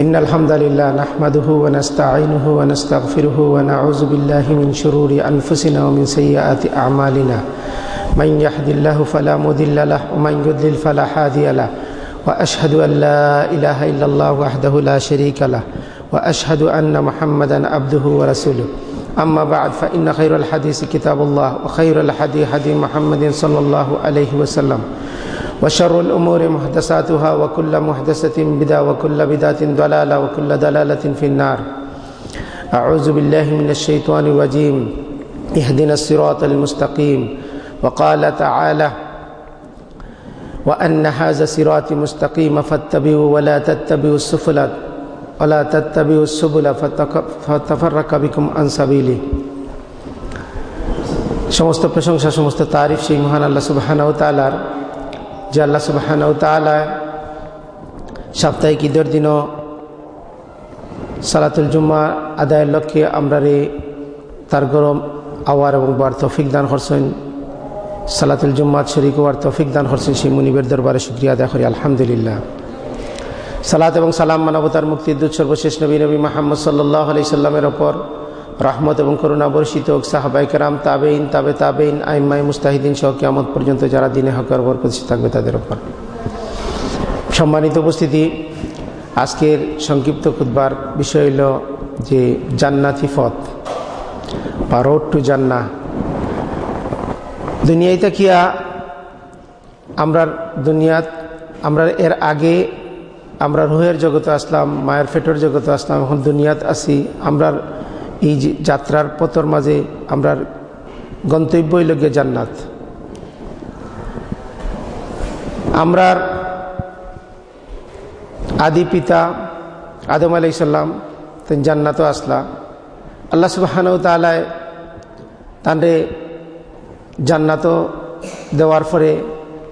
إن الحمد لله نحمده ونستعينه ونستغفره ونعوذ بالله من شرور أنفسنا ومن سيئات أعمالنا. من يهد الله فلا مضل له ومن يضلل فلا هادي له. وأشهد أن لا إله إلا الله وحده لا شريك له. وأشهد أن محمدا عبده ورسوله. أما بعد فإن خير الحديث كتاب الله وخير الحديث حديث محمد صلى الله عليه وسلم. وشر الأمور محدثاتها وكل محدثة بدعة وكل بدعة ضلالة وكل ضلالة في النار أعوذ بالله من الشيطان الرجيم اهدنا الصراط المستقيم وقال تعالى وأن هذا صراطي مستقيم فاتبعوا ولا تتبعوا السبل ولا تتبعوا السبل فتفرق بكم عن سبيله সমস্ত প্রশংসা সমস্ত তারিফ সেই মহান আল্লাহ সুবহানাহু তাআলার যে আল্লাহ সুবাহানাউ তালা সাপ্তাহিক ঈদের দিনও সালাতুল জুম্মা আদায়ের লক্ষ্যে আমরা রে তার গরম আওয়ার এবং বার তফিক দান করছেন। সালাতুল জুম্মাত শরিক ওয়ার তফিক দান করছেন সেই মুনিবের দরবারে শুক্রিয়া আদায় করি, আলহামদুলিল্লাহ। সালাত এবং সালাম মানবতার মুক্তির দুধ সর্বশেষ নবী নবী মাহমদ সাল্লাহ আলি সাল্লামের ওপর রহমত এবং করুণা বর্ষিত হোক সাহাবাইকারাম তাবেইন তাবে তাবেইন আইম্মাই মুস্তাহিদিন সহ কেমত পর্যন্ত যারা দিনে হকের প্রতিষ্ঠিত থাকবে তাদের ওপর সম্মানিত উপস্থিতি, আজকের সংক্ষিপ্ত খুদবার বিষয় হইল যে জান্নাতি ফত বা রোড টু জান্না দুনিয়ায় তাকিয়া আমরা দুনিয়াত আমরা এর আগে আমরা রুহের জগতে আসলাম, মায়ের ফেটোর জগতে আসলাম, এখন দুনিয়াত আসি আমরা এই যাত্রার পথর মাঝে আমরা গন্তব্যই লগে জান্নাত। আমরার আদি পিতা আদম আলাই সাল্লাম তেন জান্নাতও আসলা। আল্লাহ সুবাহানু তালায় তানরে জান্নাত দেওয়ার পরে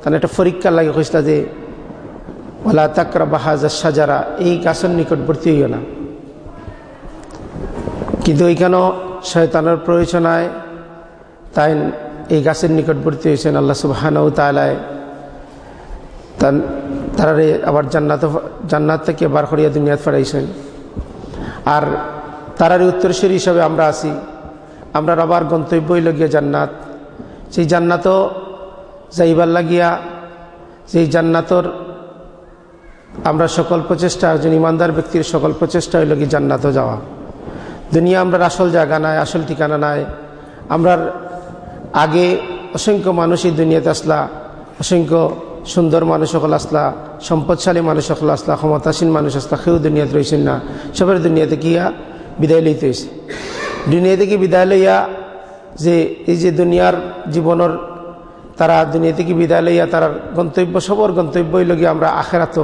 তান একটা পরীক্ষা লাগে কইসলা যে ওলা তাকরা বাহাজা সাজারা এই গাছের নিকটবর্তী হইও না। কিন্তু ওইখানেও শয়তানের প্রয়োজনায় তাই এই গাছের নিকটবর্তী হয়েছেন আল্লাহ সুবাহানউ তালায় তান তারারে আবার জান্নাত জান্নাত থেকে বার করিয়া দুনিয়াত ফেরাইছেন আর তারারে উত্তরস্বরী হিসাবে আমরা আছি। আমরা আবার গন্তব্যই লগিয়া জান্নাত। সেই জান্নাতও যাইবার লাগিয়া সেই জান্নাতর আমরা সকল প্রচেষ্টা, একজন ইমানদার ব্যক্তির সকল প্রচেষ্টা হইল কি জান্নাতও যাওয়া। দুনিয়া আমরা আসল জায়গা নাই, আসল ঠিকানা নাই। আমরা আগে অসংখ্য মানুষ এই দুনিয়াতে আসলা, অসংখ্য সুন্দর মানুষ সকল আসলা, সম্পদশালী মানুষ সকল আসলা, ক্ষমতাসীন মানুষ আসলা, কেউ দুনিয়াতে রয়েছেন না। সবের দুনিয়াতে গিয়া বিদায় লইতে হয়েছে দুনিয়া থেকে বিদায় লইয়া যে এই যে দুনিয়ার জীবনের তারা দুনিয়া থেকে বিদায় লইয়া তার গন্তব্য, সবর গন্তব্যই লগিয়ে আমরা আখেরাত।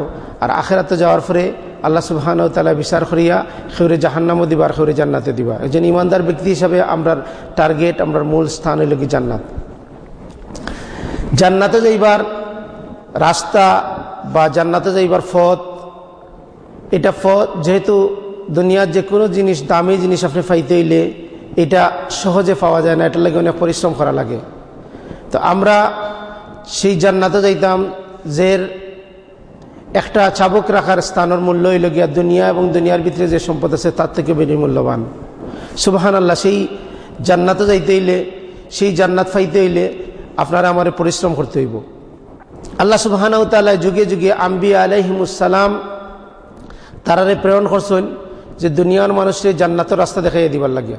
আর আখেরাত যাওয়ার পরে আল্লাহ সুবহান তালা বিচার করিয়া সেউরে জাহান্নামও দিবার সেউরে জান্নাতে দিবা একজন ইমানদার ব্যক্তি হিসাবে আমরার টার্গেট আমরার মূল স্থান হইল কি জান্নাত। জান্নাতে যাইবার রাস্তা বা জান্নাতে যাইবার ফত এটা ফত যেহেতু দুনিয়ার যে কোনো জিনিস, দামি জিনিস আপনি পাইতে হইলে এটা সহজে পাওয়া যায় না, এটার লাগে অনেক পরিশ্রম করা লাগে। তো আমরা সেই জান্নাতে যাইতাম যে একটা চাবুক রাখার স্থানের মূল্য হইল গিয়া দুনিয়া এবং দুনিয়ার ভিতরে যে সম্পদ আছে তার থেকে বেশি মূল্যবান সুবাহান আল্লাহ সেই জান্নাতে যাইতে হইলে, সেই জান্নাত ফাইতে হইলে আপনারা আমার পরিশ্রম করতে হইব। আল্লাহ সুবাহানাউ তাল্লাহ যুগে যুগে আম্বিয়া আলহিমুসালাম তারারে প্রেরণ করছেন যে দুনিয়ার মানুষের জান্নাতের রাস্তা দেখাইয়া দিবার লাগিয়া,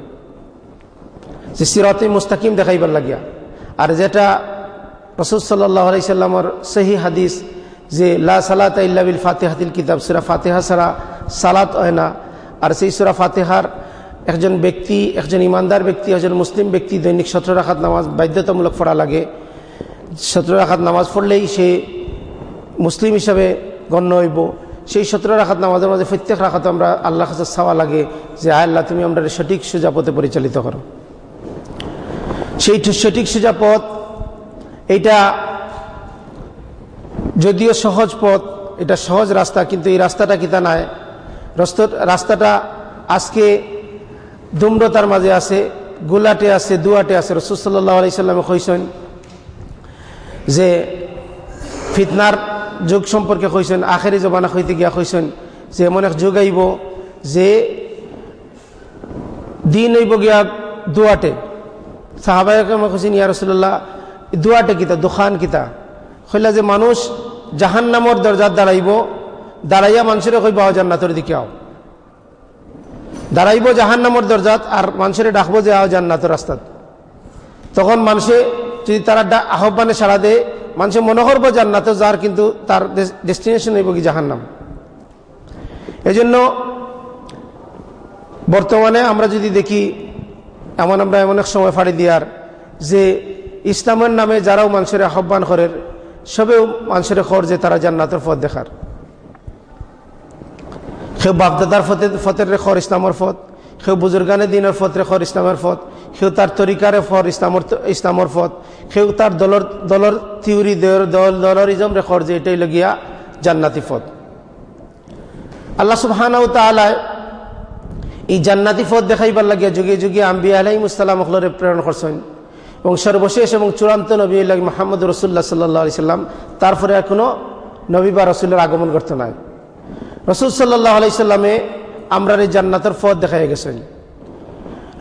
যে সিরতে মুস্তাকিম দেখাইবার লাগিয়া। আর যেটা রসুল সাল্লাহ আলাইসাল্লামর সহি হাদিস যে লা সালাত ইল্লাবিল ফাতেহাতিল কিতাব, সুরা ফাতেহা ছাড়া সালাত হয় না। আর সেই সুরা ফাতেহার একজন ব্যক্তি, একজন ইমানদার ব্যক্তি, একজন মুসলিম ব্যক্তি দৈনিক সতেরো রাখাত নামাজ বাধ্যতামূলক পড়া লাগে। সতেরো রাখাত নামাজ পড়লেই সে মুসলিম হিসাবে গণ্য হইব। সেই সতেরো রাখাত নামাজের মাঝে প্রত্যেক রাখাত আমরা আল্লাহ কাছে চাওয়া লাগে যে আল্লাহ, তুমি আমরা সঠিক সোজা পথে পরিচালিত করো। সেই সঠিক সোজা পথ, এইটা যদিও সহজ পথ, এটা সহজ রাস্তা, কিন্তু এই রাস্তাটা কিতা নাই। রাস্তাটা আজকে দুম্রতার মাঝে আছে, গোলাটে আছে, দুয়াটে আছে। রসুল্লাহ আলাইসাল্লামে কইসেন যে, ফিতনার যুগ সম্পর্কে কইসেন আখেরি জবানা হইতে গিয়া কইসেন যে, এমন এক যুগ আইব যে দিন হইব গিয়া দুয়াটে। সাহাবায়কে কইছেন, ইয়া রসুল্লাহ দুয়াটে কিতা দোকান কিতা? কইলা যে মানুষ জাহান নামর দরজার দাঁড়াইব, দাঁড়াইয়া মানুষের কইব জান্নাতের দিকে আও। দাঁড়াইব জাহান নামর দরজাত আর মানুষের ডাকবো যে, আও জান্নাতের রাস্তাত। তখন মানুষে যদি তারা আহ্বানে সাড়া দেয় মানুষের মনে করব জান্নাতে যার, কিন্তু তার ডেস্টিনেশন হইব কি জাহান্নাম। এজন্য বর্তমানে আমরা যদি দেখি, এমন আমরা এমন এক সময় ফাড়ি দিয়ার যে, ইসলামের নামে যারাও মানুষের আহ্বান করেন সবেও মানুষের খর যে তারা জান্নাতের পথ দেখার। কেউ বাপদাদার ফতে, ফতের রেখর ইসলামের ফত কেউ বুজুর্গানের দিনের ফত রেখর ইসলামের ফত কেউ তার তরিকারে ফর ইসলামর ইসলামর ফত কেউ তার দলর দলর থিওরি, দল দলরিজম রেখর যে এটাই লগিয়া জান্নাতি ফত আল্লাহ সুবহানাউ তালায় এই জান্নাতি ফত দেখাইবার লাগিয়া যুগে যুগে আম্বিয়া আলাই মুসাল্লাম অখলরে প্রেরণ করছেন। এবং সর্বশেষ এবং চূড়ান্ত নবী মোহাম্মদ রসুল্লাহ সাল্লাহ সাল্লাম, তারপরে এখনও নবী বা রসুল্লের আগমন করতে নাই রসুল সাল্লাহ আলাইসাল্লামে আমরা এই জান্নাতের ফদ দেখা গেছেন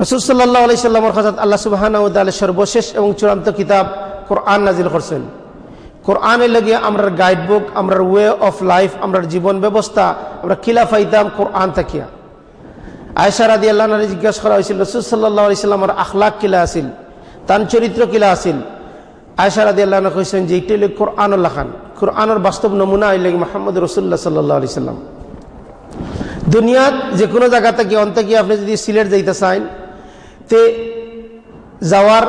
রসুল সাল্লাহ আলাইসাল্লামর হজরত আল্লাহ সুবাহান সর্বশেষ এবং চূড়ান্ত কিতাব কোরআন নাজিল করছেন। কোরআনে লাগিয়ে আমরার গাইড বুক আমরার ওয়ে অফ লাইফ, আমরার জীবন ব্যবস্থা, আমরা কিলা ফাইতাম কোরআন থাকিয়া। আয়সা রাদি আল্লাহ জিজ্ঞাসা করা হয়েছিল, রসুল সাল্লাহ আলাইসাল্লামর আখলাক কিলা আসিল তার চরিত্র কিলা আসিল আয়সা আদি আল্লাহ কইছেন যে এইটাই কোরআনুল্লাহ খান কোরআনের বাস্তব নমুনা আইলে মোহাম্মদ রসুল্লাহ সাল্লাহ আলি সাল্লাম। দুনিয়ার যে কোনো জায়গা থেকে অন্ত গিয়ে আপনি যদি সিলেট যাইতে চান, তে যাওয়ার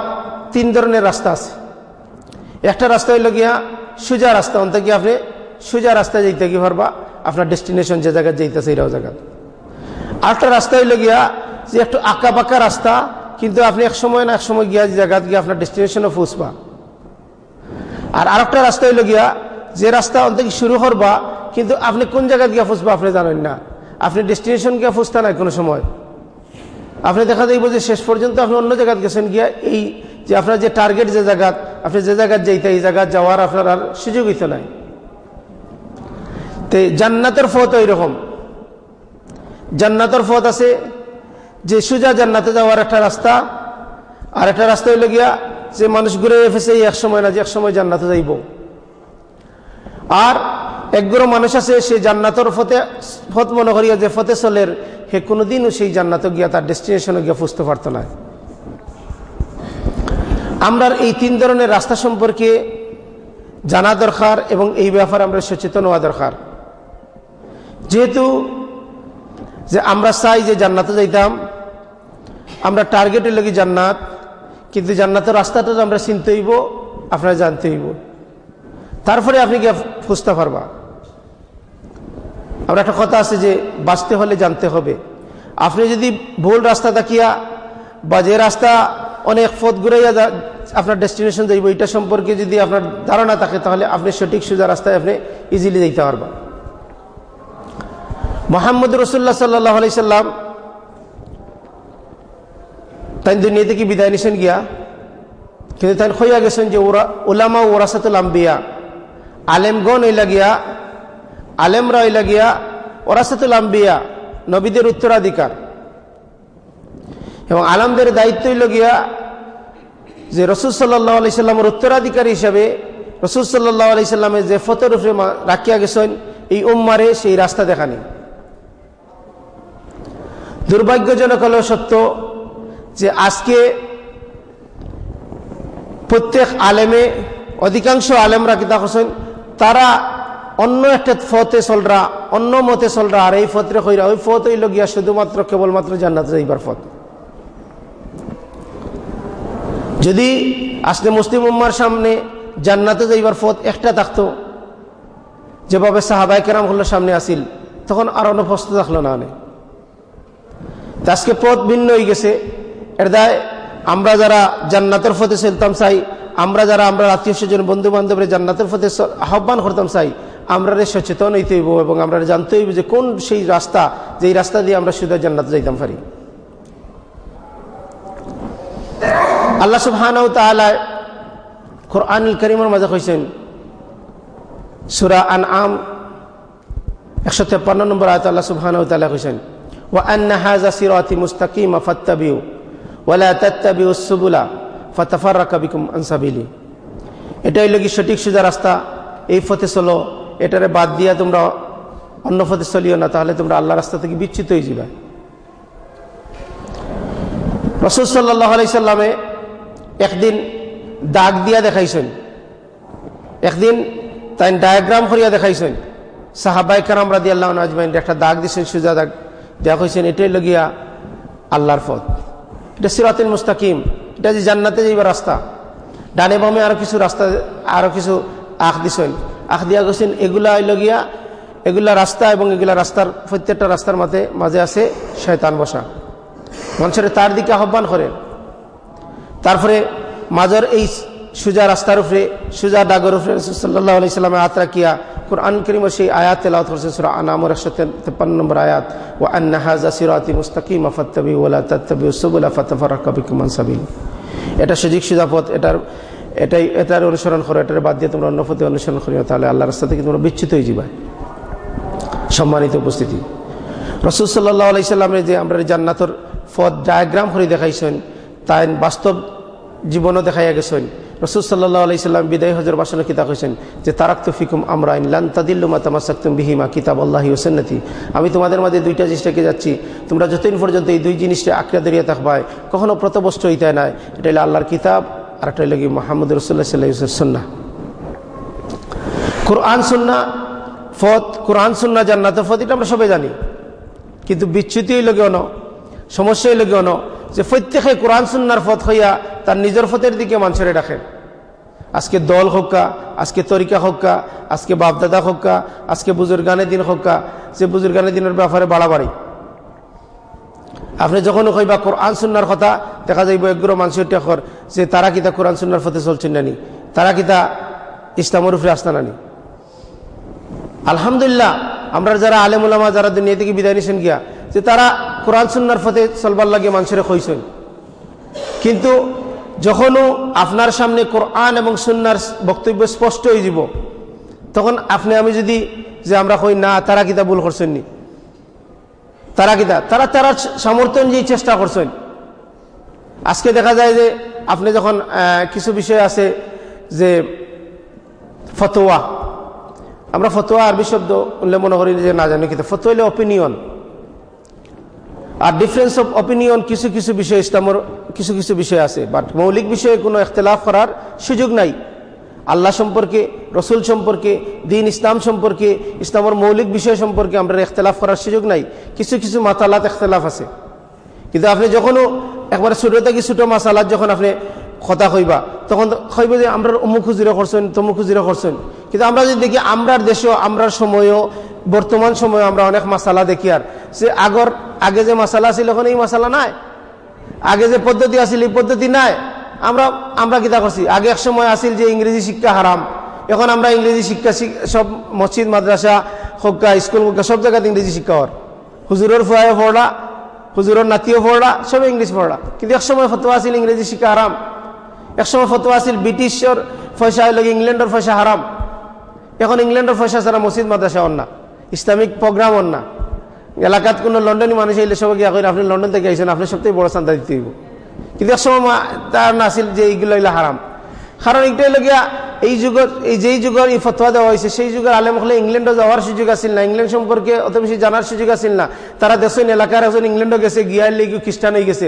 তিন ধরনের রাস্তা আছে। একটা রাস্তা হইল গিয়া সোজা রাস্তা অন্ত গিয়ে আপনি সোজা রাস্তায় যাইতে গিয়ে পারবা? আপনার ডেস্টিনেশন যে জায়গায় যাইতেছে এরাও জায়গা। আরেকটা রাস্তা হইল গিয়া যে একটু আঁকা বাঁকা রাস্তা কিন্তু আপনি এক সময় না এক সময় গিয়া জায়গা গিয়ে আপনার ডেস্টিনেশনও পৌঁছবা। আর আরেকটা রাস্তা হইল গিয়া, যে রাস্তা অন্তত শুরু করবা, কিন্তু আপনি কোন জায়গা গিয়া ফুসবা আপনি জানেন না। আপনি ডেস্টিনেশন গিয়া ফুসতে নাই কোনো সময়। আপনি দেখা যাইব যে শেষ পর্যন্ত আপনি অন্য জায়গায় গেছেন গিয়া এই যে আপনার যে টার্গেট যে জায়গা, আপনি যে জায়গায় যাইতে, এই জায়গা যাওয়ার আপনার আর সুযোগ হইতে নাই। তে জান্নাতের ফত রকম জান্নাতের ফত আছে যে সুজা জান্নাতে যাওয়ার একটা রাস্তা, আর একটা রাস্তা হইল গিয়া যে মানুষ ঘুরে ফেসে এক সময় না, যে এক সময় জান্নাতে যাইব। আর একগুলো মানুষ আছে, সে জান্নাতর ফতে ফত মনে করিয়া যে ফতে চলের, সে কোনোদিনও সেই জান্নাত গিয়া তার ডেস্টিনেশনে গিয়া ফুসতে পারত না। আমরা এই তিন ধরনের রাস্তা সম্পর্কে জানা দরকার এবং এই ব্যাপারে আমরা সচেতন হওয়া দরকার। যেহেতু যে আমরা চাই যে জান্নাতে যাইতাম আমরা টার্গেটের লাগি জান্নাত, কিন্তু জান্নাতের রাস্তাটা আমরা চিনতে হইব, আপনারা জানতে হইব। তারপরে আপনি গিয়ে খুঁজতে পারবা আমরা একটা কথা আছে যে, বাঁচতে হলে জানতে হবে। আপনি যদি ভুল রাস্তা দেখিয়া বা যে রাস্তা অনেক পথ ঘুরাইয়া আপনার ডেস্টিনেশন যাইব, এটা সম্পর্কে যদি আপনার ধারণা থাকে, তাহলে আপনি সঠিক সোজা রাস্তায় আপনি ইজিলি যেতে পারবা। মোহাম্মদ রসুল্লাহ সাল্লাহ আলি সাল্লাম তাই দুনিয়া থেকে বিদায় নিছেন গিয়া? কিন্তু তাই খইয়া গেছেন যে ওরা ওলামা ওরাসাতুল আম্বিয়া। আলেমগণ হইলা গিয়া, আলেমরা হইলা গিয়া ওরাসাতুল আম্বিয়া, নবীদের উত্তরাধিকার। এবং আলমদের দায়িত্ব হইল গিয়া যে রসুল সাল্লাহ আলি সাল্লামের উত্তরাধিকারী হিসাবে রসুল সাল্লাহ আলি সাল্লামের যে ফতর উপরে রাখিয়া গেছেন, এই উম্মারে সেই রাস্তা দেখানি। দুর্ভাগ্যজনক হলেও সত্য যে আজকে প্রত্যেক আলেমে, অধিকাংশ আলেমরা কিতা করছেন তারা অন্য একটা ফতে চলরা, অন্য মতে চলরা, আর এই ফতরে কইরা ওই ফত হইল গিয়া শুধুমাত্র কেবলমাত্র জান্নাত যাইবার ফত। যদি আসলে মুসলিম উম্মার সামনে জান্নাতে যাইবার ফত একটা থাকতো, যেভাবে সাহাবাই কেরাম হল সামনে আসিল, তখন আর অনুপস্থিত থাকল না আজকে পথ ভিন্ন হয়ে গেছে। দায় আমরা যারা জান্নাতের ফতে চলতাম চাই, আমরা যারা, আমরা আত্মীয় স্বজন বন্ধু বান্ধবের জান্নাতের ফতে আহ্বান করতাম চাই আমরা সচেতন হইতে হইব এবং আমরা জানতে হইব যে কোন সেই রাস্তা, যেই রাস্তা দিয়ে আমরা শুধু জান্নাত যাইতাম পারি। আল্লাহ সুবহানাহু তাআলা কোরআনুল করিমের মাঝে কইছেন, সূরা আনআম 153 নম্বর আয়াত আল্লাহ সুবহানাহু কইছেন, ওয়া আন্না হাযা সিরাতি মুস্তাকিমা ফাত্তাবিউ। সঠিক সোজা রাস্তা? এই ফতে চলো, এটারে বাদ দিয়া তোমরা অন্য ফতে চলিও না, তাহলে তোমরা আল্লাহ রাস্তা থেকে বিচ্ছিত হয়ে যাবে। রসুল সাল্লাহ একদিন দাগ দিয়া দেখাইছেন। একদিন তাই ডায়াগ্রাম করিয়া দেখাইছেন। সাহাবাই কারাম রাদি আল্লাহ আজমাইন, একটা দাগ দিছেন, সুজা দাগ দেখা হয়েছেন এটাই লগিয়া আল্লাহর পথ। এটা সিরাতিল মুস্তাকিম। এটা যে জান্নাতে যাইবার রাস্তা। ডানে বামে আরও কিছু রাস্তা, আরও কিছু আখ দিছেন। আখ দিয়া গেছেন এগুলা লগিয়া এগুলা রাস্তা এবং এগুলা রাস্তার, প্রত্যেকটা রাস্তার মাঝে মাঝে আছে শয়তান বসা। মানুষের তার দিকে আহ্বান করেন তারপরে মাজার এই সুজা রাস্তার উপরে, সুজা ডাগর উপরে সাল্লাহ আলি সাল্লামে আত্রা কিয়া কোরআন করিম সেই আয়াত তেলাওত করছে, সুরা আনামর একশো তেপ্পান্ন নম্বর আয়াত। ও আন্না হাজা সিরাতি মুস্তাকিম আফাত্তাবি ওলা তাত্তাবি সুবুলা ফাতাফারাক্কা বিকুমান সাবিল। এটা সুযোগ সুজা পথ, এটার, এটাই, এটার অনুসরণ করো, এটার বাদ দিয়ে তোমরা অন্য পথে অনুসরণ করিও, তাহলে আল্লাহ রাস্তা থেকে তোমরা বিচ্ছুত হয়ে যাবে সম্মানিত উপস্থিতি। রসুল সাল্লাহ আলাইসাল্লামের যে আমরা জান্নাতর পথ ডায়াগ্রাম করে দেখাইছেন, তাই বাস্তব জীবনও দেখাইয়া গেছেন। রসুল সাল্লাহ বিদায় হজর বাসনে কিতাব হয়েছেন যে, তারাক ফিকুম আমরা লান তাদিল্লুমা তামাসাক্তুম বিহিমা কিতাব আল্লাহি হোসেন্নতি আমি তোমাদের মাঝে দুইটা জিনিস রেখে যাচ্ছি। তোমরা যতদিন পর্যন্ত এই দুই জিনিসটা আঁকড়া দাঁড়িয়ে থাকবায় কখনো প্রতবস্ত হইতে নাই। এটা হলো আল্লাহর কিতাব, আর একটা হলো কি মোহাম্মদ রসুল্লাহ সাল্লাহ সন্না কোরআন সুন্না ফত, কোরআন সুন্না জান্নাতের ফত, এটা আমরা সবাই জানি। কিন্তু বিচ্যুতি হইল কেন? সমস্যা হইল কেন? যে প্রত্যেকে কোরআন সুন্নার ফত হইয়া তার নিজের ফতের দিকে মানুষের ডাকে আজকে দল হোক্কা, আজকে তরিকা হোক্কা, আজকে বাপদাদা হোক্কা, আজকে বুজুর্গানের দিন হোক্কা, যে বুজুর্গানের দিনের ব্যাপারে বাড়াবাড়ি। আপনি যখন কইবা কোরআন সুন্নার কথা, দেখা যাইব একগুলো মানুষের টেকর যে তারা কিতা কোরআন সুন্নার ফতে চলছেন নানি? তারা কিতা ইসলামের উপরে আসতা নানি? আলহামদুলিল্লাহ, আমরা যারা আলেমুলামা যারা দুনিয়া থেকে বিদায় নিছেন গিয়া যে তারা কোরআন সুন্নার ফতে চলবার লাগে মানুষের কইছেন কিন্তু যখনও আপনার সামনে কোরআন এবং সুন্নার বক্তব্য স্পষ্ট হয়ে যাব, তখন আপনি আমি যদি যে আমরা কই, না, তারা কিতা ভুল করছেন নি তারা কিতা? তারা তারা সমর্থন যে চেষ্টা করছেন। আজকে দেখা যায় যে আপনি যখন কিছু বিষয় আছে যে ফতোয়া, আমরা ফতোয়া আরবি শব্দ উল্লেখ মনে করি যে না জানি কিন্তু ফতোয়া হলে অপিনিয়ন আর ডিফারেন্স অফ অপিনিয়ন কিছু কিছু বিষয় ইসলামের, কিছু কিছু বিষয় আছে। বাট মৌলিক বিষয়ে কোনো এখতলাফ করার সুযোগ নাই। আল্লাহ সম্পর্কে, রসুল সম্পর্কে, দিন ইসলাম সম্পর্কে, ইসলামের মৌলিক বিষয় সম্পর্কে আমরা এখতলাফ করার সুযোগ নাই। কিছু কিছু মাতালাত এখতলাফ আছে। কিন্তু আপনি যখনও একবারে ছোটো থেকে ছোটো মাসালাত যখন আপনি কথা কইবা। তখন কইব যে আমরা অমুক খুজিরা করছেন, তমুক খুজিরা করছেন। কিন্তু আমরা যদি দেখি, আমরার দেশেও, আমরার সময়ও, বর্তমান সময়ে আমরা অনেক মাসালা দেখি আর। যে আগর, আগে যে মাসালা ছিল, এখন এই মাসালা নাই। আগে যে পদ্ধতি আছিল, এই পদ্ধতি নাই। আমরা আমরা কিতা করছি? আগে এক সময় আসিল যে ইংরেজি শিক্ষা হারাম। এখন আমরা ইংরেজি শিক্ষা সব মসজিদ, মাদ্রাসা হক্কা স্কুল হক্কা সব জায়গাতে ইংরেজি শিক্ষা হর হুজুরের ফুয়ায় পড়লা, হুজুরের নাতিও পড়লা, সব ইংলিশ পড়লা। কিন্তু এক সময় ফতোয়া আছিল ইংরেজি শিক্ষা হারাম। এক সময় ফতোয়া আসিল ব্রিটিশর পয়সা হইল ইংল্যান্ডের পয়সা হারাম। এখন ইংল্যান্ডের পয়সা ছাড়া মসজিদ মাদ্রাসা অন্না। ইসলামিক প্রোগ্রাম অন্না। এলাকাত কোনো লন্ডনী মানুষ এলে সবাই গিয়া আপনি লন্ডন থেকে আইসেন আপনি সবথেকে বড় চান্তা দিতে হইব। কিন্তু এক সময় তার নাছিল যে এইগুলো হইলে হারাম। কারণ এইটাই লগিয়া এই যুগের এই যেই যুগের এই ফতোয়া দেওয়া হয়েছে, সেই যুগের আলেম হলে ইংল্যান্ডে যাওয়ার সুযোগ আছিল না। ইংল্যান্ড সম্পর্কে অত বেশি জানার সুযোগ আছিল না। তারা দেশের এলাকার একজন ইংল্যান্ডে গেছে, গিয়ার লেগে খ্রিস্টান হয়ে গেছে।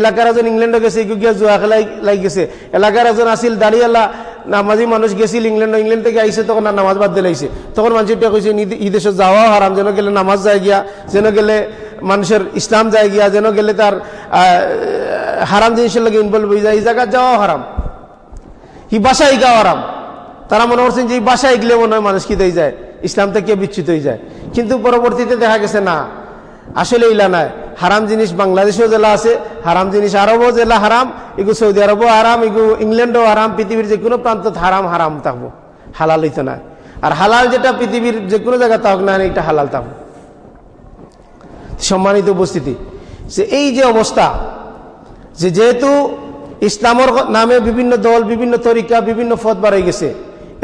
এলাকার একজন ইংল্যান্ডে গেছে গিয়া জুয়া খেলাই লাগ গেছে। এলাকার একজন আছিল, দাঁড়িয়ালা নামাজি মানুষ গেছিল ইংল্যান্ড ইংল্যান্ড থেকে আইসে তখন নামাজ বাদ দিলাইছে তখন মানুষটা কইছে ই দেশে যাওয়াও হারাম, যেন গেলে নামাজ যায় গিয়া, যেন গেলে মানুষের ইসলাম যায় গিয়া, যেন গেলে তার হারাম জিনিসের লাগে ইনভলভ হয়ে যায়, এই জায়গা যাওয়াও হারাম। ই বাসায় গাও আরাম। তারা মনে করছেন যে এই বাসায় গেলে মনে হয় মানুষ কি হয়ে যায়, ইসলাম থেকে বিচ্যুত হয়ে যায়। কিন্তু পরবর্তীতে দেখা গেছে না, আসলে ইলা নাই। হারাম জিনিস বাংলাদেশেও জেলা আছে, হারাম জিনিস আরবও জেলা হারাম, এগু সৌদি আরবও হারাম, এগু ইংল্যান্ডও হারাম, পৃথিবীর যে কোনো প্রান্ত হারাম হারাম থাকব হালাল হইতো না। আর হালাল যেটা পৃথিবীর যে কোনো জায়গা থাক না, এটা হালাল থাকব সম্মানিত উপস্থিতি, যে এই যে অবস্থা, যে যেহেতু ইসলামর নামে বিভিন্ন দল, বিভিন্ন তরিকা, বিভিন্ন পথ বাড়াই গেছে।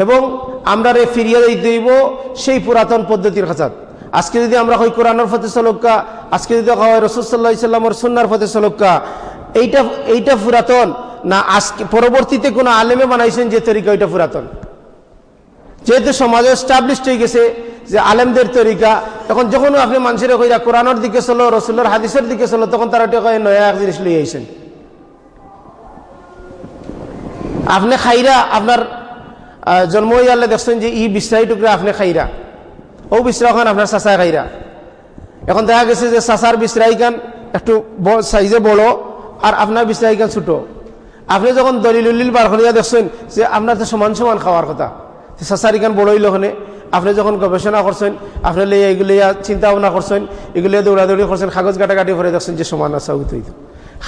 এবং আমরা রে ফিরিয়ে দিব সেই পুরাতন পদ্ধতির খাঁচাত। আজকে যদি আমরা হই কোরআনের ফতে সলক্কা, আজকে যদি হয় রসুল্লাহ ইসলামর সুন্নার ফতে সলক্কা, এইটা এইটা পুরাতন না আজকে, পরবর্তীতে কোনো আলেমে বানাইছেন যে তরিকা ওইটা পুরাতন? যেহেতু সমাজে স্টাবলিশড হয়ে গেছে যে আলেমদের তরিকা এখন যখন আপনি মানুষের কইরা কোরআনের দিকে চলো রসুল্লার হাদিসের দিকে চলো, তখন তারা কয় নয়া এক জিনিস লিয়ে আইসেন আপনি খাইরা আপনার জন্ম ইয়ালে দেখছেন যে ই বিশ্রাই টুকরা আপনি খাইরা। ও বিশ্রাখান আপনার চাচা খাইরা। এখন দেখা গেছে যে চাচার বিশ্রাই গান একটু সাইজে বড় আর আপনার বিশ্রাই গান ছোট। আপনি যখন দলিল উল্লিল বার করিয়া দেখছেন যে আপনার তো সমান সমান খাওয়ার কথা চাচার ইখান বড় হইল ওখানে আপনি যখন গবেষণা করছেন, আপনি লিয়ে এগুলি চিন্তা ভাবনা করছেন এগুলি দৌড়াদৌড়ি করছেন, কাগজ কাটাকাটি করে দেখছেন যে সমান আছে উত্তরিত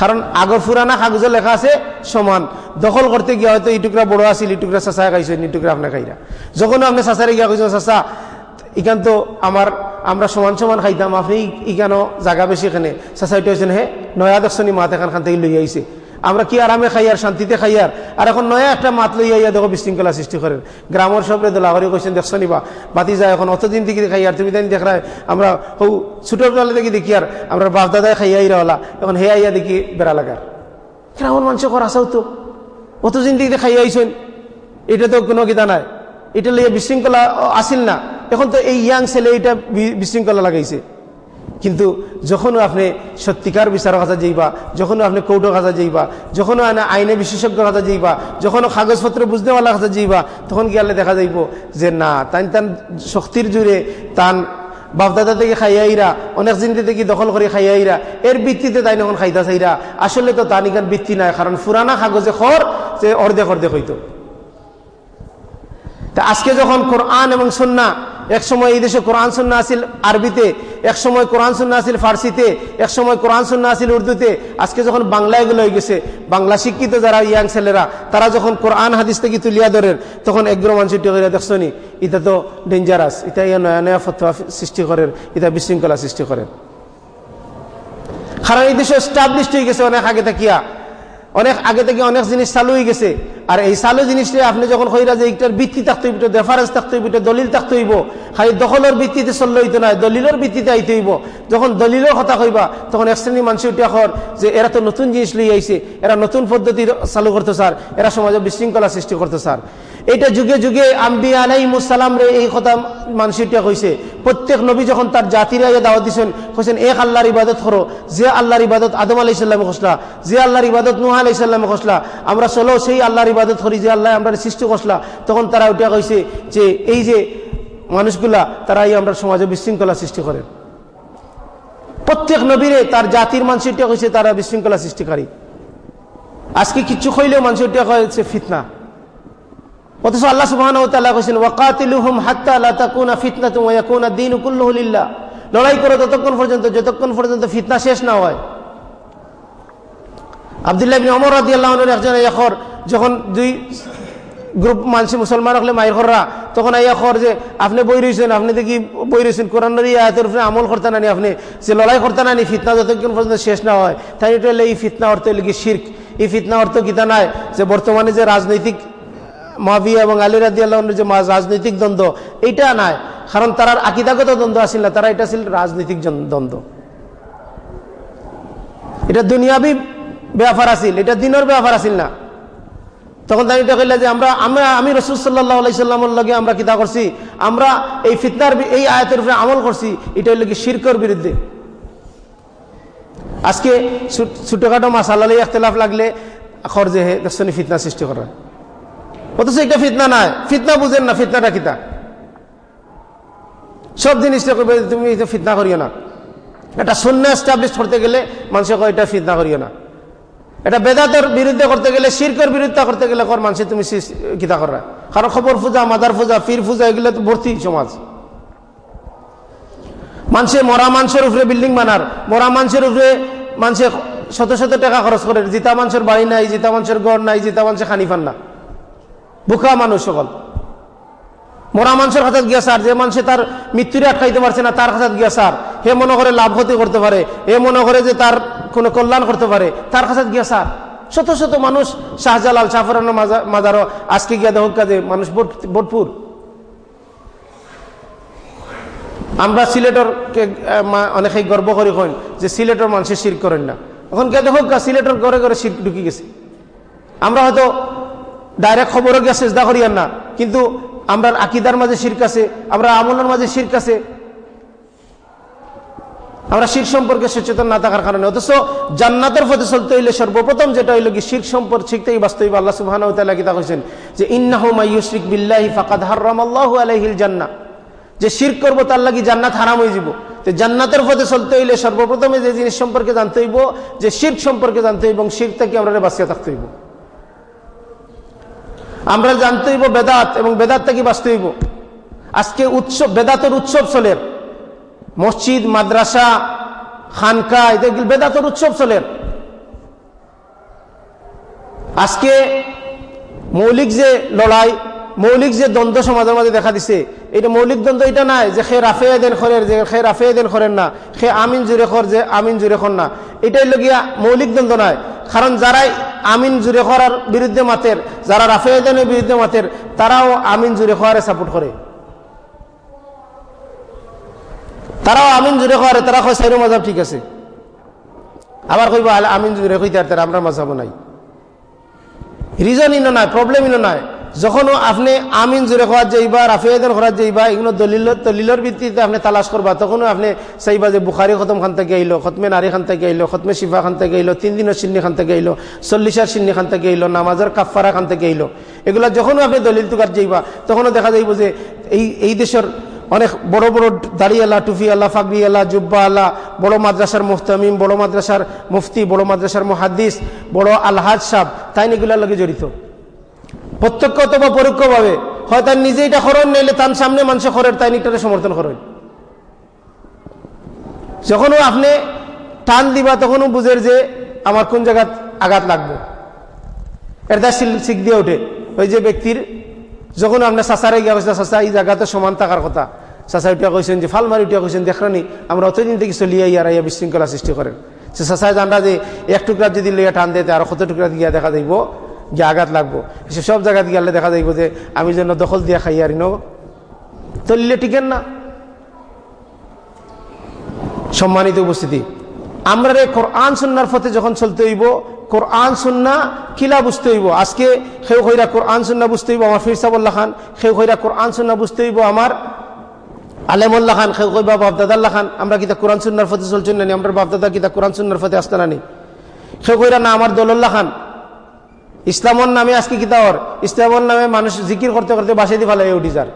কারণ আগর ফুরানা কাগজে লেখা আছে, সমান। দখল করতে গিয়ে হয়তো ইটুকরা টুকরা বড় আছিল ইটুকরা চাষা খাইছে খাইছেন এই টুকরা আপনার খাইরা যখন আপনি চাষারে গিয়া কইছেন চাষা ইখান তো আমার আমরা সমান সমান খাইতাম আপনি ইখানো জায়গা বেশি এখানে। চাষা এটা হয়েছেন হে নয়া দর্শনী মাত এখান খান থেকে লই আইছে আমরা কি আরামে খাইয়ার, শান্তিতে খাইয়ার? আর এখন নয়া একটা মাত লইয়া ইয়া দেখো বিশৃঙ্খলা সৃষ্টি করেন গ্রামের সবরে দোলাঘরি কৈছেন দেখছ নিবা বাতি যায় এখন অতদিন থেকে খাইয়ার, তুমি তাই দেখায় আমরা হৌ ছোটবেলা থেকে দেখি দেখি আর আমরা বাপ দাদায় খাইয়া ইরা হলা, এখন হে আইয়া দেখি বেড়া লাগার। গ্রামের মানুষ কর আসাও তো। অতদিন থেকে খাইয়া আইসেন এটা তো কোনো গীতা নাই। এটা লইয়া বিশৃঙ্খলা আসিল না। এখন তো এই ইয়াং ছেলে এটা বিশৃঙ্খলা লাগাইছে। কিন্তু যখনও আপনি সত্যিকার বিচার কাছে যাইবা, যখনও আপনি কৌটো কাছে যাইবা, যখনও আইনে বিশেষজ্ঞ কাছে যাইবা, যখনও কাগজপত্র বুঝতেওয়ালা কাছে যাইবা, তখন গিয়ালে দেখা যাইব যে না তান তান শক্তির জুড়ে তান বাপদাদা থেকে খাইয়াইরা অনেক জিনিস থেকে দখল করে খাইয়াইরা এর ভিত্তিতে তাই নখন খাইতা চাইরা, আসলে তো তার নিকান বৃত্তি নাই, কারণ ফুরানা কাগজে খর যে অর্ধেক অর্ধেক হইতো। তা আজকে যখন কোরআন এবং সন্না এক সময় এই দেশে কোরআন সুন্না আসিল আরবিতে এক সময় কোরআন সুন্না আসিল ফার্সিতে এক সময় কোরআন সুন্না আসিল উর্দুতে। আজকে যখন বাংলায়গুলো হয়ে গেছে, বাংলা শিক্ষিত যারা ইয়াং ছেলেরা, তারা যখন কোরআন হাদিস থেকে তুলিয়া ধরেন তখন একগ্র মানুষ টিকা দেখছ নি এটা তো ডেঞ্জারাস এটা ইয়া নয়া নয়া ফতোয়া সৃষ্টি করেন এটা বিশৃঙ্খলা সৃষ্টি করেন কারণ এই দেশে স্টাবলিশ হয়ে গেছে অনেক আগে থাকিয়া। অনেক আগে থেকে অনেক জিনিস চালু হয়ে গেছে। আর এই চালু জিনিসটা আপনি যখন হইরা যে এইটার ভিত্তি থাকতে হইব রেফারেন্স থাকতে হইব দলিল থাকতে হইব, খালি দখলের ভিত্তিতে চললে হইতো না, দলিলের ভিত্তিতে আইতে হইব। যখন দলিলের কথা কইবা, তখন এক শ্রেণি মানুষ উঠিয়া কর যে এরা তো নতুন জিনিস লিয়ে আইছে, এরা নতুন পদ্ধতি চালু করতে স্যার, এরা সমাজে বিশৃঙ্খলা সৃষ্টি করতে স্যার। এটা যুগে যুগে আম্বি আলাইমুসালাম রে এই কথা মানুষটা কইছে। প্রত্যেক নবী যখন তার জাতিরা দাওয়াত দিচ্ছেন কইছেন, এক আল্লাহর ইবাদত করো, যে আল্লাহর ইবাদত আদম আলাই সাল্লামে খসলা, যে আল্লাহর ইবাদত নুহা আলাই সাল্লামে আমরা চলো সেই আল্লাহর ইবাদত করি যে আল্লাহ আমরা সৃষ্টি খসলা। তখন তারা ওইটা কইছে যে এই যে মানুষগুলা তারা এই আমরা সমাজে বিশৃঙ্খলা সৃষ্টি করেন প্রত্যেক নবীরে তার জাতির মানুষটা কইছে তারা বিশৃঙ্খলা সৃষ্টিকারী। আজকে কিচ্ছু খইলেও মানুষটা কয়েছে ফিতনা। অথচ আল্লাহ সুবহান কইছেন, ওয়াকাতিলুহুম হাত্তা লা তাকুনা ফিতনাতুন ওয়া ইয়াকুনা দ্বীনু কুল্লুহু লিল্লাহ। লড়াই করো ততক্ষণ পর্যন্ত, যতক্ষণ পর্যন্ত ফিতনা শেষ না হয়। আব্দুল্লাহ ইবনে ওমর রাদিয়াল্লাহু আনহু একজন ইয়াখর যখন দুই গ্রুপ মানসি মুসলমান হলে মায়ের তখন আইয়া খর যে, আপনি বই রয়েছেন আপনি দেখি বই রয়েছেন কোরআনের আয়াতের উপরে আমল করতে নানি আপনি, যে লড়াই করতে নানি, ফিতনা যতক্ষণ পর্যন্ত শেষ না হয়। তাই এটা হলে এই ফিতনা অর্থ হলে কি শির্ক। এই ফিতনা অর্থ গীতা নাই যে বর্তমানে যে রাজনৈতিক মাবিয়া এবং আলী রাদি আল্লাহর যে রাজনৈতিক দ্বন্দ্ব, এইটা নাই। কারণ তার আকিদাগত দ্বন্দ্ব আসিল না, তারা এটা ছিল রাজনৈতিক দ্বন্দ্ব। এটা দুনিয়াবি ব্যাপার আসিল এটা দিনের ব্যাপার আসিল না। তখন তাই এটা কইলা যে, আমরা আমরা, আমি রসুল সাল্লাহ আলাইসাল্লামের লগে আমরা কিতা করছি? আমরা এই ফিতনার এই আয়াতের উপরে আমল করছি, এটা হইল কি শিরকর বিরুদ্ধে। আজকে ছোটখাটো মাসাল্লাহ ইখতলাফ লাগলে খরজে হে দেখছেন ফিতনা সৃষ্টি করা অথচ এটা ফিতনা নাই। ফিতনা বুঝেন না, ফিতনাটা কিতা সব জিনিসটা তুমি ফিতনা করিও না। এটা শূন্য এস্টাবলিশ করতে গেলে মানুষে কয়, এটা ফিতনা করিও না। এটা বেদাতের বিরুদ্ধে করতে গেলে, শিরকের বিরুদ্ধে করতে গেলে কর মানুষে তুমি কিতা করা কারণ খবর পূজা, মাদার পূজা ফির পূজা, এগুলো তো ভর্তি সমাজ। মানুষে মরা মানুষের উপরে বিল্ডিং বানার, মরা মানুষের উপরে মানুষে শত শত টাকা খরচ করে, জিতা মানুষের বাড়ি নাই, জিতা মানুষের ঘর নাই, জিতা মানুষের খানি ফান না। বুকা মানুষ সকল। মরা মানুষের হাতে গিয়া স্যার যে মানুষে তার মৃত্যুরে আটকাইতে পারছে না, তার হাতে গিয়া স্যার হে মনে করে লাভ ক্ষতি করতে পারে, হে মনে করে যে তার কোনো কল্যাণ করতে পারে। তার কাছে গিয়া স্যার, শত শত মানুষ, শাহজালাল, শাহফরান মাজারও আজকে গিয়া দেহ কাজে, মানুষ ভোটপুর। আমরা সিলেটর অনেকে গর্ব করি কইন যে সিলেটর মানুষের শির করেন না। এখন কে দেখো সিলেটর ঘরে ঘরে শির ঢুকি গেছে। আমরা হয়তো ডাইরেক্ট খবরও গিয়া চেষ্টা করি না, কিন্তু আমরা আকিদার মাঝে শির কাছে আমরা আমলের মাঝে শির কাছে আমরা শির সম্পর্কে সচেতন না থাকার কারণে। অথচ জান্নাতের পথে চলতে হইলে সর্বপ্রথম যেটা হইল কি শির সম্পর্ক শিখতেই বাস্তব আল্লাহ সুবাহ কিতা কইছেন? যে ইন্নাহু মাইয়ুশরিক বিল্লাহি ফাকাদ হারামাল্লাহু আলাইহিল জান্নাহ। যে শির করব তার লাগি জান্নাত হারাম হয়ে যাব তো জান্নাতের পথে চলতে হইলে সর্বপ্রথমে যে জিনিস সম্পর্কে জানতে হইব, যে শির সম্পর্কে জানতে হইব এবং শির থেকে আমরা বাঁচিয়ে থাকতে হইব। আমরা জানতে হইব বেদাত এবং বেদাত থেকে বাঁচতে হইব? আজকে উৎসব, বেদাতের উৎসব চলের মসজিদ, মাদ্রাসা খানকা এদের বেদাতের উৎসব চলের আজকে মৌলিক যে লড়াই, মৌলিক যে দ্বন্দ্ব সমাজের মাঝে দেখা দিছে, এটা মৌলিক দ্বন্দ্ব এটা নাই যে সে রাফে দেন খরের, যে সে রাফে দেন খরেন না সে আমিন জুড়ে খর, যে আমিন জুড়ে খর না। এটাই লগিয়া মৌলিক দ্বন্দ্ব নয়। কারণ যারাই আমিন জুড়ে খরার বিরুদ্ধে মাতের, যারা রাফে দেনের বিরুদ্ধে মাতের, তারাও আমিন জুড়ে খোয়ারে সাপোর্ট করে। তারাও আমিন জুড়ে খোয়ারে তারা কয় সাইরো মজাব ঠিক আছে। আবার কইব আমিন জুড়ে কইতে আর আমরা মজাব নাই। রিজন ইনো নাই প্রবলেম ইনো নাই। যখন আপনি আমিন জুড়ে খাওয়ার যাইবা রাফিয়াদের করার যাইবা এগুলো দলিল, দলিলের ভিত্তিতে আপনি তালাশ করবা, তখনও আপনি চাইবা যে বুখারি খতম খান থেকে আইলো, খতমে নারী খান থেকে আইলো, খতমে শিফা খান থেকে আইলো, তিন দিনের সিন্নি খান থেকে আইলো, চল্লিশার সিন্নি খান থেকে আইলো, নামাজের কাফারা খান থেকে আইলো। এগুলা যখনও আপনি দলিল তুকার যাইবা তখনও দেখা যাইব যে এই এই দেশের অনেক বড় বড় দাড়ি আল্লাহ টুফি আল্লাহ ফাগরি আল্লাহ জুব্বা আল্লাহ বড় মাদ্রাসার মুফতামিম, বড় মাদ্রাসার মুফতি, বড় মাদ্রাসার মহাদ্দিস, বড় আলহাজ সাহ তাই এগুলার লগে জড়িত? প্রত্যক্ষ অথবা পরোক্ষভাবে। হয় তার নিজে এটা খরণ নিলে তার সামনে মানুষ খরের তাই নিটারে সমর্থন করেন। যখনও আপনি টান দিবা তখনও বুঝের যে আমার কোন জায়গাত আঘাত লাগবে। এটা শিখ দিয়ে ওঠে। ওই যে ব্যক্তির যখন আপনার চাচারে গিয়া কইছে চাচা এই জায়গাতে সমান থাকার কথা। চাচা উঠিয়া কইছেন যে, ফালমারি উঠিয়া কইছেন, দেখরানি, আমরা অতদিন থেকে চলিয়া ইয়ার ইয়া বিশৃঙ্খলা সৃষ্টি করেন। সে চাচায় জানরা যে এক টুকরা যদি লইয়া টান দিতে আর কত টুকরা গিয়া দেখা যাইব, গিয়ে আঘাত লাগবো। সে সব জায়গাতে গেলে দেখা যাইব যে, আমি যেন দখল দিয়া খাই আর ন তলিলে টিকেন না। সম্মানিত উপস্থিতি, আমরা রে কোরআন, সুন্নার পথে যখন চলতে হইব কোরআন, সুন্না কিলা বুঝতে হইব? আজকে সেও খৈরা কোরআন, সুন্না বুঝতে হইব আমার ফিরসাবুল্লাহ খান সেও খৈরা কোরআন, সুন্না বুঝতে হইব আমার আলেমুল্লাহ খান সেও কইবা বাপদাদাল্লাহ খান, আমরা কিতা কোরআন, সুন্নার ফতে চলছেন না আমরা বাপদাদা কিতা কোরআন, সুন্নার ফতে আসতে না সেও কইরা না আমার দৌল্লাহ খান। ইসলামর নামে আজকে কিতা ওর? ইসলামর নামে মানুষ জিকির করতে করতে বাসে দিয়ে ফেলে উঠি যার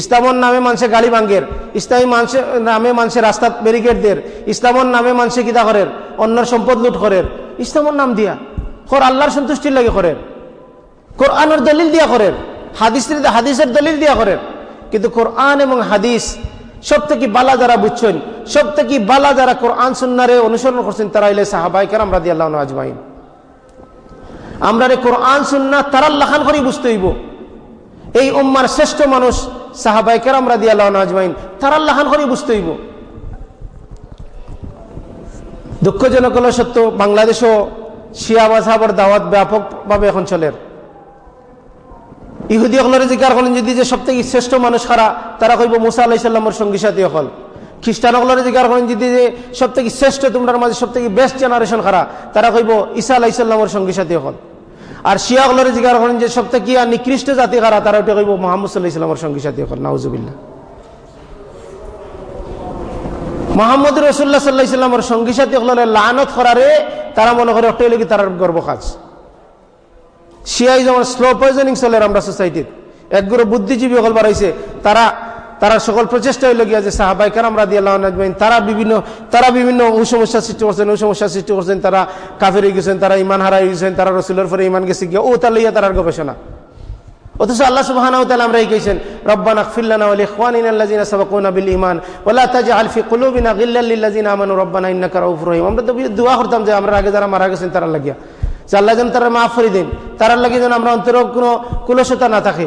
ইসলামর নামে মানুষে গাড়ি ভাঙ্গের ইসলামী মানুষের নামে মানুষের রাস্তা ব্যারিকেড দের ইসলামর নামে মানুষে কিতা করেন অন্যর সম্পদ লুট করেন ইসলামর নাম দিয়া। কর আল্লাহর সন্তুষ্টির লাগে করেন কোরআনের দলিল দিয়া করেন হাদিস হাদিসের দলিল দিয়া করেন কিন্তু কোরআন এবং হাদিস সব থেকে বালা যারা বুঝছেন সব থেকে বালা যারা কোরআন সুন্নারে অনুসরণ করছেন, তারা ইলে সাহাবাই কারাম রাদি আল্লাহ আজমাইন। আমরা রে কোরআন সুন্না তারার লাখান করে বুঝতে হইব। এই উম্মার শ্রেষ্ঠ মানুষ সাহাবাই কেরাম রাদি আল্লাহ আজমাইন তারার লাখান করে বুঝতে হইব। দুঃখজনক হল সত্য, বাংলাদেশও শিয়া মাঝাবর দাওয়াত ব্যাপকভাবে এখন চলে। ইহুদি অকলের জিকার করেন যদি যে সব থেকে শ্রেষ্ঠ মানুষ খারা তারা কইব মুসা আলাইসাল্লামের সঙ্গী সাথী অকল খ্রিস্টান অকলের জিকার করেন যদি যে সব থেকে শ্রেষ্ঠ, তোমরার মাঝে সব থেকে বেস্ট জেনারেশন খারা তারা কইব ঈসা আলাইসাল্লামের সঙ্গী সাথী অকল আর শিয়া অকলের জিকার করেন যে সব থেকে নিকৃষ্ট জাতি খারা তারা ওটা কইব মোহাম্মদ সাল্লাহ ইসলামের সঙ্গী সাথী অকল নাউজুবিল্লা মোহাম্মদ রসুল্লাহ সাল্লাহ ইসলামের সঙ্গী সাথী হলের লানত করারে তারা মনে করে অট্টাই লাগি তার গর্ব কাজ। সিয়াই যেমন স্লো পয়জনিং চলে আমরা সোসাইটির একগুলো বুদ্ধিজীবী হল বাড়াইছে, তারা তারা সকল প্রচেষ্টা হইল গিয়া যে সাহাবাই কারাম রাদি আল্লাহ তারা বিভিন্ন তারা বিভিন্ন সমস্যার সৃষ্টি করছেন ও সমস্যার সৃষ্টি করছেন, তারা কাফের গেছেন, তারা ইমান হারাই গেছেন, তারা রসুলের পরে ইমান গেছে গিয়া, ও তা লইয়া তার গবেষণা। অথচ আল্লাহ সুবহানাহু ওয়া তাআলা আমরা কইছেন রব্বানা ইগফির লানা ওয়া লিইখওয়ানিনা আল্লাযিনা সাবাকুনা বিল ঈমান ওয়া লা তাজআল ফি কুলুবিনা গিল্লাল লিল লাযিনা আমানু রব্বানা ইন্নাকা রাউফুর আমরা তো দোয়া করতাম যে আমরা আগে যারা মারা গেছেন তারা লাগিয়া। যে আল্লাহ যেন তারা মাফ করে দেন, তারা লাগিয়ে যেন আমরা অন্তর কোনো কুলসতা না থাকে।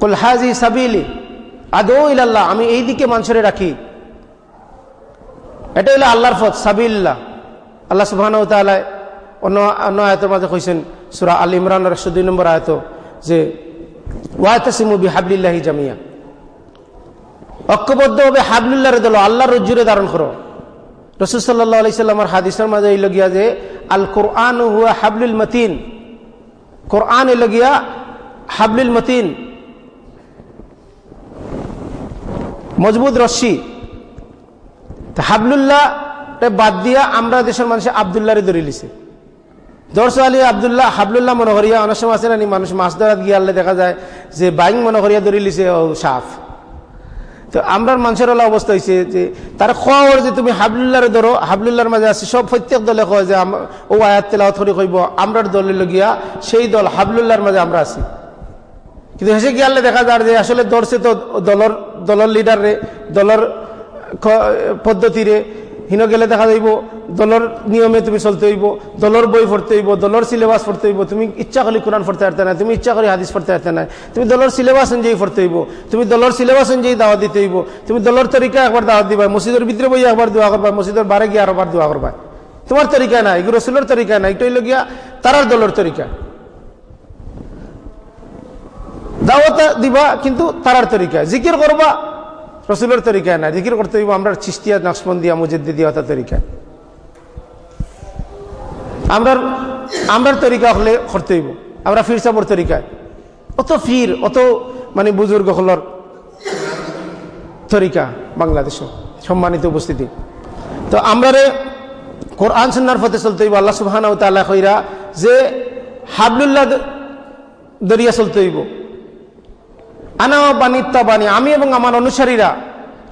কুল হাজি সাবিলি, আদৌ ইলাল্লাহ, আমি এই দিকে মানুষের রাখি। এটা হলো আল্লাহর পথ, সাবিল্লাহ। আল্লাহ সুবাহ অন্য অন্য আয়তের মাঝে কইছেন, সুরা আল ইমরান একশো দুই নম্বর আয়ত, যে ওয়াতাসিমু বি হাবলিল্লাহি জামিয়া। ঐক্যবদ্ধভাবে হাবলুল্লাহর দল, আল্লাহর রজ্জুরে ধারণ করো। রসুল সাল্লাহ আলি হাদিসের মাঝে এই লগিয়া যে, আল কোরআন হুয়া হাবলুল মতিন। কোরআন এ লগিয়া হাবলুল মতিন। মজবুত রশ্মি। হাবলুল্লাহ বাদ দিয়া আমরা দেশের মানুষে আবদুল্লাহরে ধরে লিছে দর্শ আলী আবদুল্লাহ হাবলুল্লাহ মনে করিয়া অনেক সময় আছে না মানুষ মাছ ধরাত গিয়ে দেখা যায় যে বাইং মনে করিয়া ধরে লিছে ও সাফ। তো আমরার মানুষের হলো অবস্থা হয়েছে যে তার খোয়ার যে তুমি হাবলুল্লাহরে ধরো, হাবলুল্লাহর মাঝে আছে সব প্রত্যেক দলে কয় যে ও আয়াত তেলাওয়াত করে কইব, আমরার দলে লগিয়া সেই দল হাবলুল্লাহর মাঝে আমরা আছি। কিন্তু হেসে গিয়ে আল্লাহ দেখা যায় যে আসলে দর্শে তো দলর দলর লিডারে দলর পদ্ধতিরে হিন গেলে দেখা যাইব, দলর নিয়মে তুমি চলতে হইব, দলর বই পড়তে হইব, দলর সিলেবাস পড়তে হইব, তুমি ইচ্ছা করি কোরআন পড়তে পারতে না, তুমি ইচ্ছা করি হাদিস পড়তে পারতে না, তুমি দলর সিলেবাস অনুযায়ী পড়তে হইব, তুমি দলর সিলেবাস অনুযায়ী দাওয়া দিতে হইব, তুমি দলর তরিকা একবার দাওয়াত দিবা, মসজিদের ভিতরে বই একবার দোয়া করবা, মসজিদের বারে গিয়ে আরবার দোয়া করবা। তোমার তরিকা না, এগুলো রসুলের তরিকা না এটাই লগিয়া তারার দলর তরিকা। দাওয়াত দিবা কিন্তু তারার তরিকা জিকির করবা, রসুলের তরিকায় না। জিকির করতে হইব আমরা চিস্তিয়া নকশবন্দিয়া মুজিদ্দিদি অত তরিকায়। আমরা আমরার তরিকা হলে করতে হইব। আমরা ফির সাবর তরিকায়। অত ফির, অত মানে বুজুর্গ হলর তরিকা বাংলাদেশ সম্মানিত উপস্থিতি। তো আমরা কোরআন সন্ন্যার ফতে চলতে হইব, আল্লাহ সুবাহ যে হাবলুল্লাহ দরিয়া চলতে হইব। আনা বানিত্তা বানি আমি এবং আমার অনুসারীরা।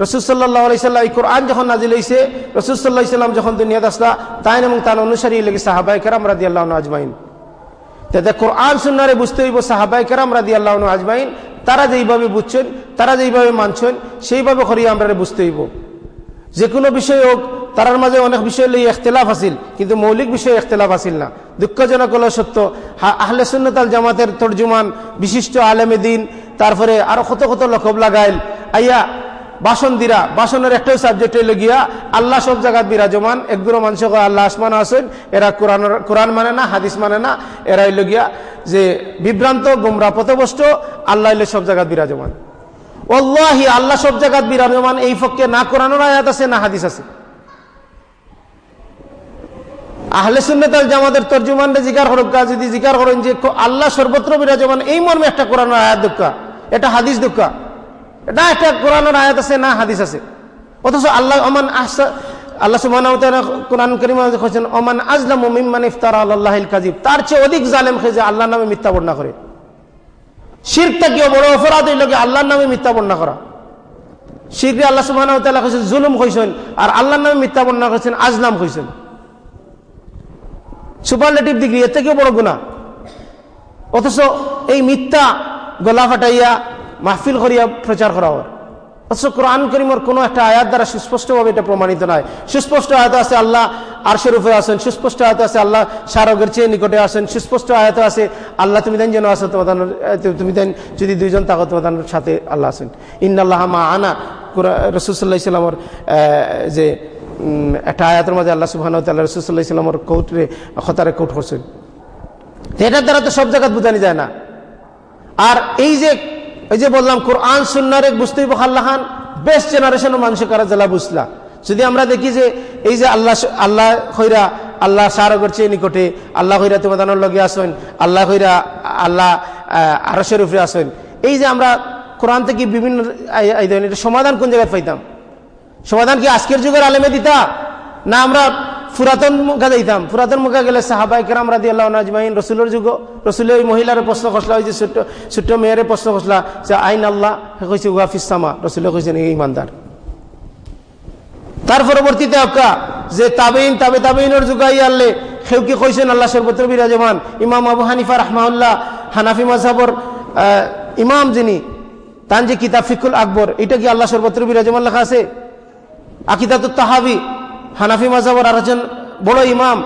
রসুসাল্লাহ আলাইসাল্লাহ এই কোরআন যখন নাজিল হয়েছে রসুসাল্লাহ ইসলাম যখন দুনিয়াত আসলা তাই এবং তার অনুসারী লেগে সাহাবাই কেরাম রাদি আল্লাহ আজমাইন। তাদের কোরআন সুন্নারে বুঝতে হইব সাহাবাই কেরাম রাদি আল্লাহ আজমাইন, তারা যেইভাবে বুঝছেন, তারা যেইভাবে মানছেন, সেইভাবে করিয়া আমরা বুঝতে হইব। যে কোনো বিষয় হোক তার মাঝে অনেক বিষয় লই এখতলাফ আছিল কিন্তু মৌলিক বিষয়ে এখতলাফ আছিল না। দুঃখজনক হলো সত্য আহলে সুন্নতাল জামাতের তর্জুমান বিশিষ্ট আলেমে দিন তারপরে আরও কত কত লকব লাগাইল। আইয়া বাসন দিরা, বাসনের একটাই সাবজেক্ট হইল গিয়া, আল্লাহ সব জায়গাত বিরাজমান। একগুলো মানুষ আল্লাহ আসমান আসেন এরা কোরআন কোরআন মানে না, হাদিস মানে না। এরা হইল গিয়া যে বিভ্রান্ত, গুমরা পথবষ্ট আল্লাহ হইলে সব জায়গাত বিরাজমান। ওল্লাহি আল্লাহ সব জায়গাত বিরাজমান। এই পক্ষে না কোরআনের আয়াত আছে, না হাদিস আছে। আহলে সুন্নতাল জামাতের তর্জুমানরে জিকার হরক্কা যদি জিকার করেন যে, আল্লাহ সর্বত্র বিরাজমান। এই মর্মে একটা কোরআনের আয়াত দুঃখা এটা হাদিস দুঃখা এটা একটা কোরআনের আয়াত আছে, না হাদিস আছে? অথচ আল্লাহ অমান আহসা, আল্লাহ সুবহান কোরআন করিম ওমান আজলাম মিম্মান ইফতারা আল্লাহিল কাজিব তার চেয়ে অধিক জালেম খেয়ে আল্লাহর নামে মিথ্যা বর্ণনা করে। শিরটা কি বড় অপরাধ হইল আল্লাহর নামে মিথ্যা বর্ণনা করা। শিরকে আল্লাহ সুবহান জুলুম কইছেন। আর আল্লাহর নামে মিথ্যা বর্ণনা করেছেন, আজলাম কইছেন। সুপারলেটিভ ডিগ্রি, এর থেকেও বড় গুণা অথচ এই মিথ্যা গলা ফাটাইয়া মাহফিল করিয়া প্রচার করা হয়। অথচ কোরআন করিমর কোনো একটা আয়াত দ্বারা সুস্পষ্টভাবে এটা প্রমাণিত নয়। সুস্পষ্ট আয়াত আছে আল্লাহ আরশের উপরে আসেন সুস্পষ্ট আয়াত আছে আল্লাহ সারগের চেয়ে নিকটে আসেন সুস্পষ্ট আয়াত আছে আল্লাহ তুমি দেন যেন আসো তোমাদের তুমি দেন যদি দুইজন থাকো, তোমাদের সাথে আল্লাহ আসেন ইন্নাল্লাহ মা আনা রসুল্লাহ ইসলামর যে একটা আয়াতের মাঝে আল্লাহ সুবাহ রসুল্লাহ ইসলামর কৌটরে হতারে কৌট করছেন। এটার দ্বারা তো সব জায়গা বোঝানি যায় না। আর এই যে এই যে বললাম, কোরআন সুন্নারে বুঝতেই বখাল্লাহান বেস্ট জেনারেশনের মানুষ কারা জেলা বুঝলা। যদি আমরা দেখি যে এই যে আল্লাহ আল্লাহ খৈরা, আল্লাহ সার করছে নিকটে, আল্লাহ খৈরা তোমাদানোর লগে আসেন, আল্লাহ হইরা আল্লাহ আরসের উপরে আসেন। এই যে আমরা কোরআন থেকে বিভিন্ন সমাধান কোন জায়গায় পাইতাম? সমাধান কি আজকের যুগের আলেমে দিতা? না আমরা পুরাতন মুখা দিতাম পুরাতন মুখা গেলে সাহাবাই কেরাম রাদি আল্লাহ নাজমাইন রসুলের যুগ। রসুলের ওই মহিলার প্রশ্ন খসলা যে ছোট্ট ছোট্ট মেয়ের প্রশ্ন খসলা, যে আইন আল্লাহ কইছে ওয়াফিসামা রসুলে কইছেন এই ইমানদার। তার পরবর্তীতে আকা যে তাবেইন, তাবে তাবেইনের যুগাই আনলে, সেও কি কইছেন, আল্লাহ সর্বত্র বিরাজমান। ইমাম আবু হানিফা রহমাউল্লাহ হানাফি মাঝাবর ইমাম যিনি তান যে কিতাব ফিকুল আকবর, এটা কি আল্লাহ সর্বত্র বিরাজমান লেখা আছে? আকিদাত তাহাবি। হানাফি মাঝাবর আর একজন বড় ইমাম।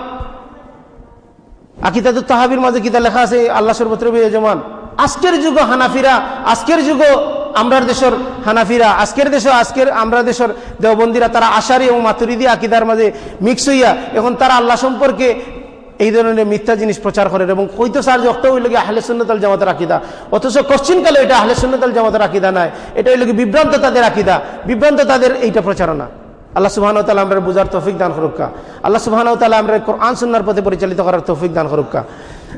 আকিদাত তাহাবির মাঝে কিতা লেখা আছে, আল্লাহ সর্বত্র বিরাজমান। আজকের যুগ হানাফিরা, আজকের যুগ আমরা দেশের হানাফিরা, আজকের দেশ, আজকের আমরা দেশের দেওবন্দিরা, তারা আশারি এবং মাতুরিদি আকিদার মাঝে মিক্স হইয়া এখন তারা আল্লাহ সম্পর্কে এই ধরনের মিথ্যা জিনিস প্রচার করেন এবং কইতো সার যত ওই লোক আহলে সুন্নতাল জামাতের আকিদা। অথচ কশ্চিনকালে এটা আহলে সুন্নতাল জামাতের আকিদা নয় এটা ওই লোক বিভ্রান্ত তাদের আকিদা। বিভ্রান্ত তাদের এইটা প্রচারণা। আল্লাহ সুবাহ তালা আমরা বুঝার তৌফিক দান করুকা আল্লাহ সুবাহ তালা আমরা কোরআন সুন্নার পথে পরিচালিত করার তৌফিক দান করুকা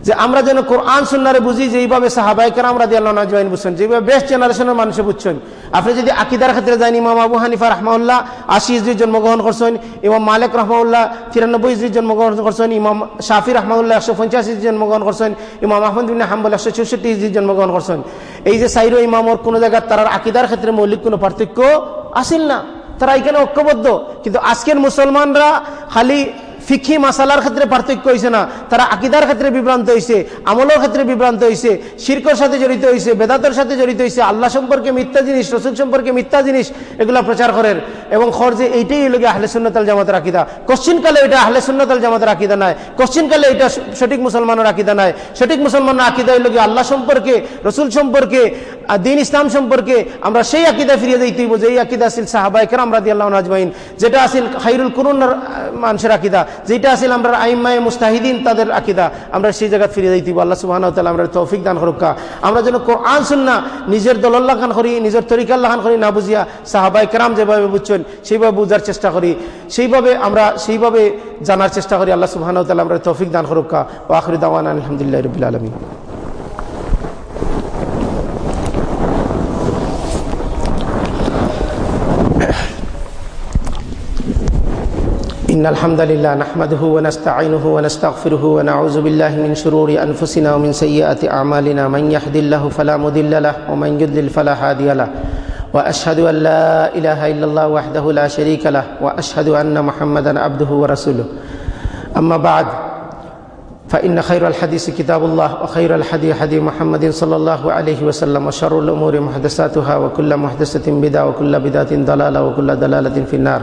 যে আমরা যেন কোরআন সুন্নারে বুঝি, যে এইভাবে সাহাবাইকার আমরা দিয়ে আল্লাহ নাজমাইন বুঝছেন যেভাবে বেস্ট জেনারেশনের মানুষে বুঝছেন। আপনি যদি আকিদার ক্ষেত্রে যান, ইমাম আবু হানিফা রহমাউল্লাহ আশি ইজরির জন্মগ্রহণ করছেন, ইমাম মালিক রহমাউল্লাহ তিরানব্বই ইজরির জন্মগ্রহণ করছেন, ইমাম শাফি রহমাউল্লাহ একশো পঞ্চাশ ইজরির জন্মগ্রহণ করছেন, ইমাম আহমদ বিন হাম্বল একশো চৌষট্টি ইজরির জন্মগ্রহণ করছেন। এই যে সাইরো ইমামর কোনো জায়গায় তার আকিদার ক্ষেত্রে মৌলিক কোনো পার্থক্য আসিল না। তারা এখানে ঐক্যবদ্ধ। কিন্তু আজকের মুসলমানরা খালি ফিকি মাসালার ক্ষেত্রে পার্থক্য হয়েছে না, তারা আকিদার ক্ষেত্রে বিভ্রান্ত হয়েছে আমলের ক্ষেত্রে বিভ্রান্ত হয়েছে শির্কর সাথে জড়িত হয়েছে বেদাতের সাথে জড়িত হয়েছে আল্লাহ সম্পর্কে মিথ্যা জিনিস, রসুল সম্পর্কে মিথ্যা জিনিস এগুলা প্রচার করেন। এবং খরচে এইটাই লোক আহলে সুন্নতাল জামাতের আকিদা। কোশ্চিনকালে এটা আহলে সুন্নতাল জামাতের আকিদা নয় কোশ্চিনকালে এটা সঠিক মুসলমানের আকিদা নয় সঠিক মুসলমানের আকিদা হইল আল্লাহ সম্পর্কে, রসুল সম্পর্কে দিন ইসলাম সম্পর্কে আমরা সেই আকিদা ফিরিয়ে দিই তুই যে এই আকিদা আসিল সাহাবাই কেরাম রাদি আল্লাহ নাজমাইন যেটা আসিল খাইরুল করুন মানুষের আকিদা। যেটা আসলে আমরা আইমায় মুস্তাহিদিন তাদের আকিদা, আমরা সেই জায়গা ফিরে দিতে আল্লাহ সুবাহ আমরা তৌফিক দান হরক্কা আমরা যেন কোরআন শুননা নিজের দলল্লা খান করি, নিজের তরিকাল্লা খান করি না বুঝিয়া সাহাবাই কেরাম যেভাবে বুঝছেন, সেইভাবে বুঝার চেষ্টা করি। সেইভাবে আমরা, সেইভাবে জানার চেষ্টা করি। আল্লাহ সুবাহ আমরা তৌফিক দান হরক্কা ও আখরি দাওয়ান আলহামদুলিল্লাহ রবিল আলমী إن الحمد لله نحمده ونستعينه ونستغفره ونعوذ بالله من شرور أنفسنا ومن سيئات أعمالنا. من يهد الله فلا مضل له ومن يضلل فلا هادي له. وأشهد أن لا إله إلا الله وحده لا شريك له وأشهد أن محمدا عبده ورسوله. أما بعد فإن خير الحديث كتاب الله وخير الحديث حديث محمد صلى الله عليه وسلم وشر الأمور محدثاتها وكل محدثة بدعة وكل بدعة ضلالة وكل ضلالة في النار.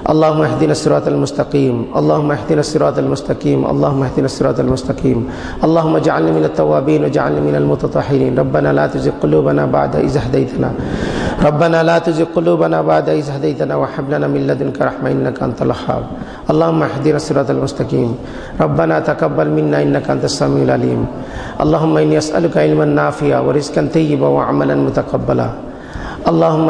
اللهم اهدنا الصراط المستقيم. اللهم اهدنا الصراط المستقيم. اللهم اهدنا الصراط المستقيم. اللهم اجعلني من التوابين واجعلني من المتطهرين. ربنا لا تزغ قلوبنا بعد إذ هديتنا. ربنا لا تزغ قلوبنا بعد إذ هديتنا. وهب لنا من لدنك رحمة إنك أنت الوهاب. اللهم اهدنا الصراط المستقيم. ربنا تقبل منا إنك أنت السميع العليم. اللهم إني أسألك علما نافعا ورزقا طيبا وعملا متقبلا. اللهم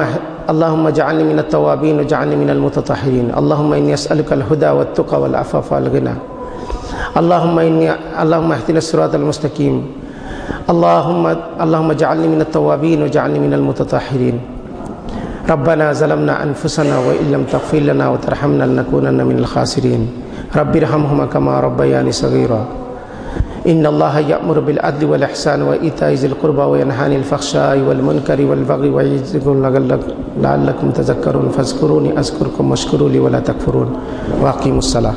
اللهم اجعلني من التوابين واجعلني من المتطهرين. اللهم إني أسألك الهدى والتقى والعفاف والغنى. اللهم إني اللهم اهدنا الصراط المستقيم. اللهم اللهم اجعلني من التوابين واجعلني من المتطهرين. ربنا ظلمنا أنفسنا وإن لم تغفر لنا وترحمنا لنكونن من الخاسرين. رب ارحمهما كما ربياني صغيرا. إن الله يأمر بالعدل والإحسان وإيتاء ذي القربى وينهى عن الفحشاء والمنكر والبغي ويعظكم لعلكم تذكرون فاذكروني أذكركم واشكروا لي ولا تكفرون وأقيموا الصلاة